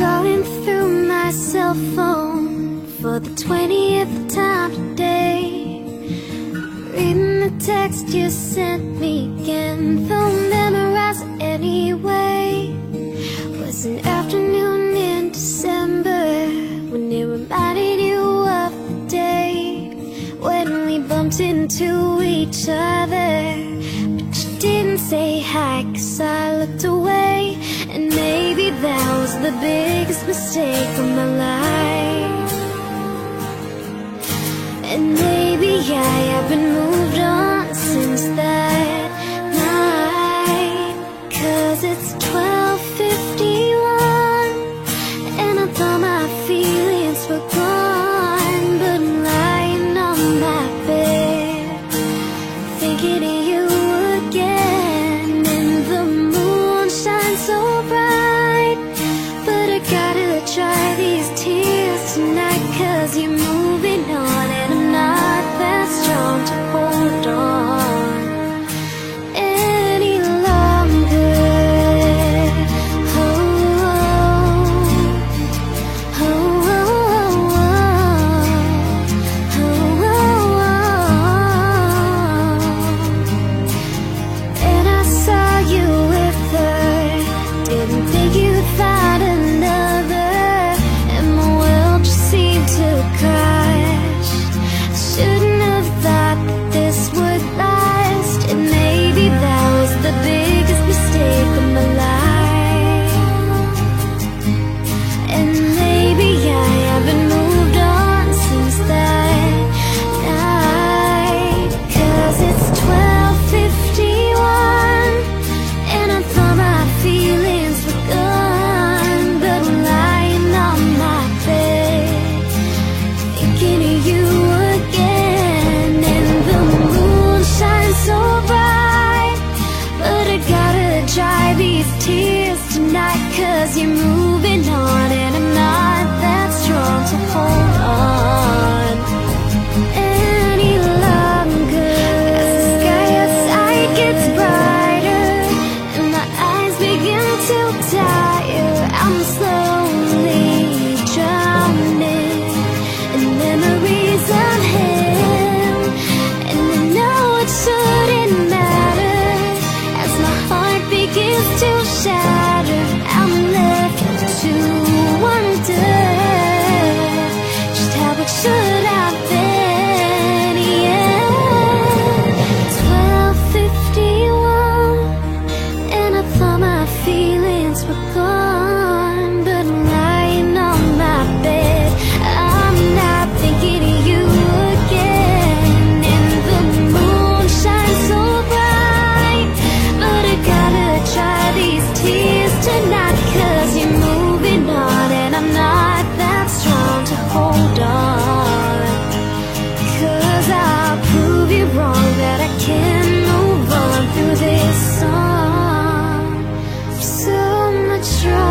Scrolling through my cell phone for the 20th time today. Reading the text you sent me again, though memorize it anyway. Was an afternoon in December when it reminded you of the day when we bumped into each other. But you didn't say hi, cause I looked away. And that was the biggest mistake of my life. And maybe I haven't moved on since that tonight. Cause you're moving on. strong.